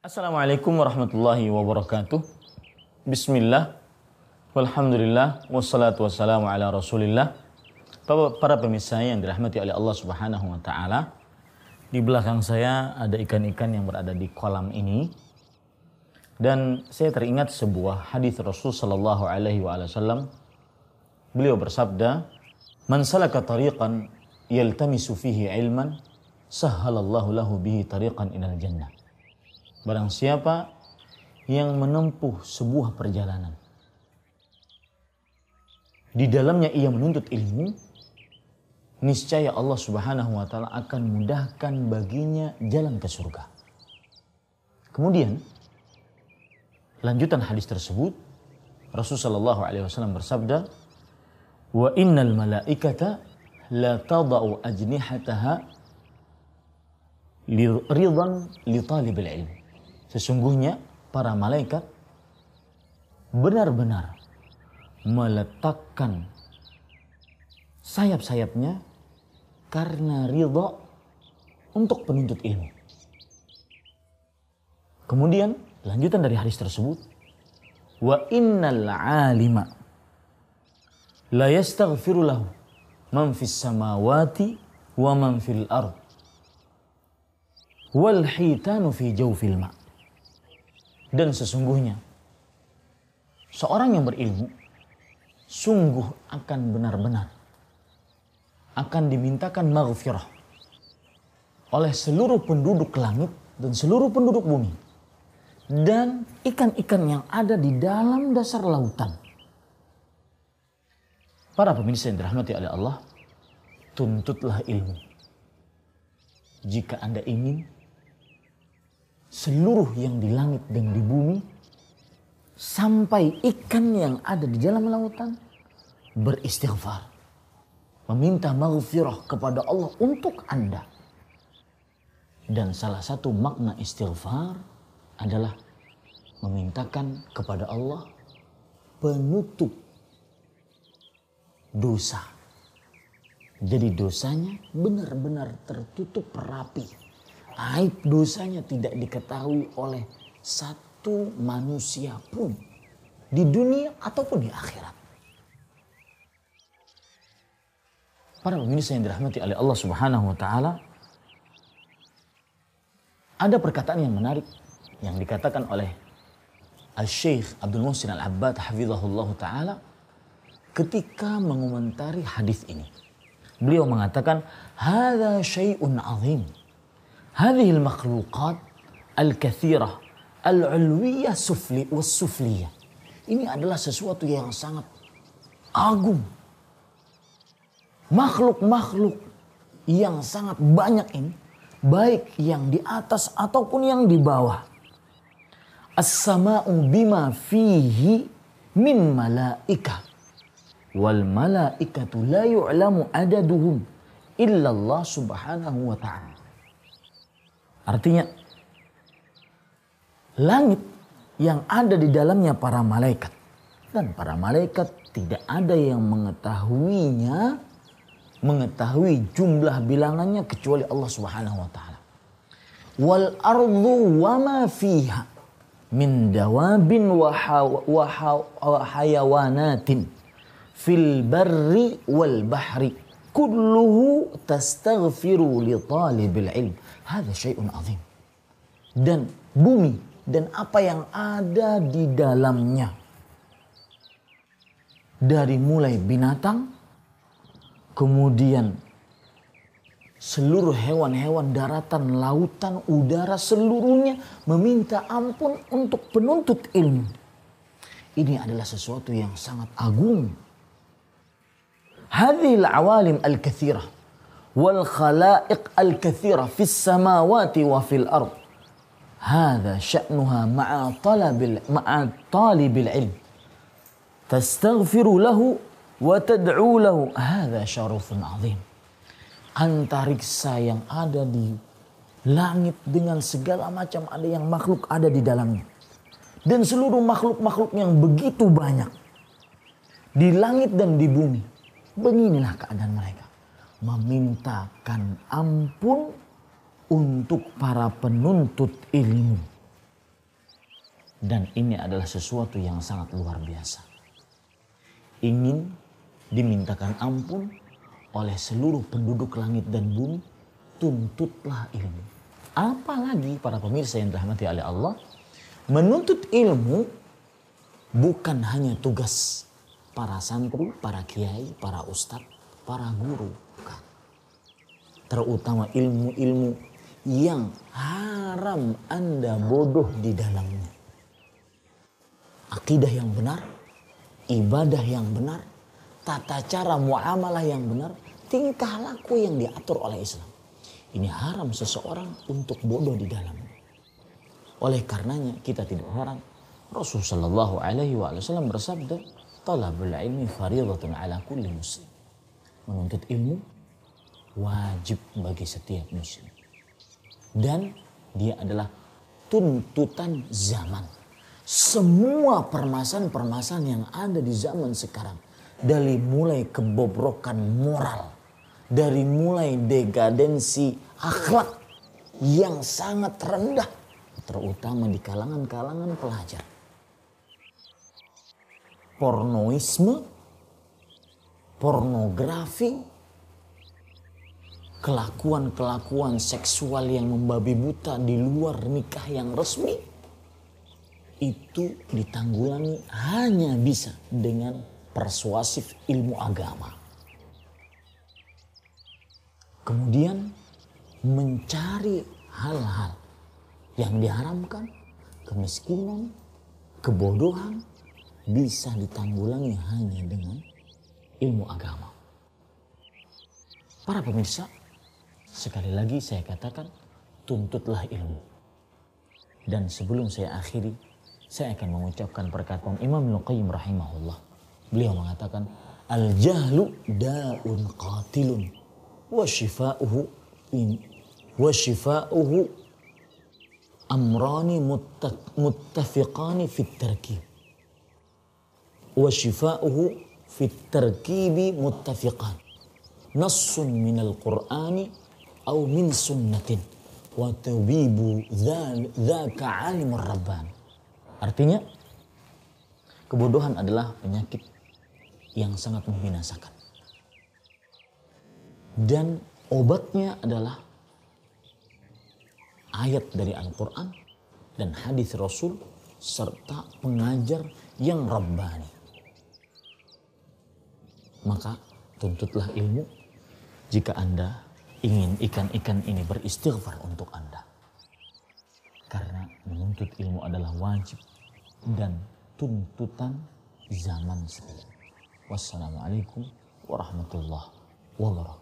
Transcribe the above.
Assalamualaikum warahmatullahi wabarakatuh. Bismillah, walhamdulillah, wassalatu wassalamu ala rasulillah. Para pemirsa yang dirahmati oleh Allah subhanahu wa ta'ala. Di belakang saya ada ikan-ikan yang berada di kolam ini. Dan saya teringat sebuah hadis Rasul sallallahu alaihi wasallam. Beliau bersabda, "Man salaka tariqan yaltamisu fihi ilman, sahhalallahu lahu bihi tariqan ilal jannah." Barang siapa yang menempuh sebuah perjalanan di dalamnya ia menuntut ilmu, niscaya Allah Subhanahu wa taala akan mudahkan baginya jalan ke surga. Kemudian lanjutan hadis tersebut Rasulullah Shallallahu alaihi wasallam bersabda, "Wa innal malaikata la tadau ajnihataha ridan li talibil ilm. Sesungguhnya para malaikat benar-benar meletakkan sayap-sayapnya karena ridho untuk penuntut ilmu. Kemudian lanjutan dari hadis tersebut, wa innal alima la yastaghfiru lahu man fis samawati wa man fil ard wal hitanu fi jawfil ma dan sesungguhnya seorang yang berilmu sungguh akan benar-benar akan dimintakan maghfirah oleh seluruh penduduk langit dan seluruh penduduk bumi dan ikan-ikan yang ada di dalam dasar lautan. Para pemirsa yang dirahmati oleh Allah, tuntutlah ilmu. Jika Anda ingin seluruh yang di langit dan di bumi sampai ikan yang ada di dalam lautan beristighfar meminta maghfirah kepada Allah untuk Anda dan salah satu makna istighfar adalah memintakan kepada Allah penutup dosa. Jadi dosanya benar-benar tertutup rapi. Aib dosanya tidak diketahui oleh satu manusia pun di dunia ataupun di akhirat. Para pemirsa yang dirahmati oleh Allah Subhanahu wa taala, ada perkataan yang menarik yang dikatakan oleh Al-Syeikh Abdul Muhsin Al-Abbad hafizahullah taala ketika mengomentari hadis ini. Beliau mengatakan, "Hadza syai'un 'azim." هذه المخلوقات الكثيرة العلوية سفلي والسفلية ini adalah sesuatu yang sangat agung makhluk-makhluk yang sangat banyak ini baik yang di atas ataupun yang di bawah as-sama'u bima fihi min malaika wal malaikatu la yu'lamu adaduhum illa Allah subhanahu wa ta'ala Artinya langit yang ada di dalamnya para malaikat dan para malaikat tidak ada yang mengetahuinya mengetahui jumlah bilangannya kecuali Allah Subhanahu wa taala. Wal ardu wa ma fiha min dawabin wa hayawanatin fil barri wal bahri kulluhu tastaghfiru li talibil ilm syai'un azim. Dan bumi dan apa yang ada di dalamnya. Dari mulai binatang, kemudian seluruh hewan-hewan daratan, lautan, udara, seluruhnya meminta ampun untuk penuntut ilmu. Ini adalah sesuatu yang sangat agung. Hadhil awalim al-kathirah والخلائق الكثيرة في السماوات وفي الأرض هذا شأنها مع طلب مع طالب العلم تستغفر له وتدعو له هذا شرف عظيم antariksa yang ada di langit dengan segala macam ada yang makhluk ada di dalamnya dan seluruh makhluk-makhluk yang begitu banyak di langit dan di bumi beginilah keadaan mereka memintakan ampun untuk para penuntut ilmu. Dan ini adalah sesuatu yang sangat luar biasa. Ingin dimintakan ampun oleh seluruh penduduk langit dan bumi, tuntutlah ilmu. Apalagi para pemirsa yang dirahmati oleh Allah, menuntut ilmu bukan hanya tugas para santri, para kiai, para ustadz, para guru. Bukan. Terutama ilmu-ilmu yang haram Anda bodoh di dalamnya akidah yang benar, ibadah yang benar, tata cara muamalah yang benar, tingkah laku yang diatur oleh Islam. Ini haram seseorang untuk bodoh di dalamnya. Oleh karenanya kita tidak heran Rasulullah Shallallahu Alaihi Wasallam bersabda, "Talabul ilmi faridatun ala kulli muslim." Menuntut ilmu wajib bagi setiap muslim. Dan dia adalah tuntutan zaman semua permasalahan-permasalahan yang ada di zaman sekarang. Dari mulai kebobrokan moral. Dari mulai degadensi akhlak yang sangat rendah. Terutama di kalangan-kalangan pelajar. Pornoisme, pornografi, kelakuan-kelakuan seksual yang membabi buta di luar nikah yang resmi? Itu ditanggulangi hanya bisa dengan persuasif ilmu agama. Kemudian mencari hal-hal yang diharamkan, kemiskinan, kebodohan bisa ditanggulangi hanya dengan ilmu agama. Para pemirsa, sekali lagi saya katakan tuntutlah ilmu. Dan sebelum saya akhiri, saya akan mengucapkan perkataan Imam Nuqayyim rahimahullah. Beliau mengatakan, Al-jahlu da'un qatilun wa shifa'uhu in wa shifa'uhu amrani muttafiqani fit tarkib. Wa shifa'uhu fit tarkibi muttafiqan. Nassun min al-Qur'ani au min sunnatin wa tabibu dhaka alimur rabbani. Artinya kebodohan adalah penyakit yang sangat membinasakan. Dan obatnya adalah ayat dari Al-Quran dan hadis Rasul serta pengajar yang rabbani. Maka tuntutlah ilmu jika Anda ingin ikan-ikan ini beristighfar untuk Anda. Karena menuntut ilmu adalah wajib dan tuntutan zaman sekarang. Wassalamualaikum warahmatullahi wabarakatuh.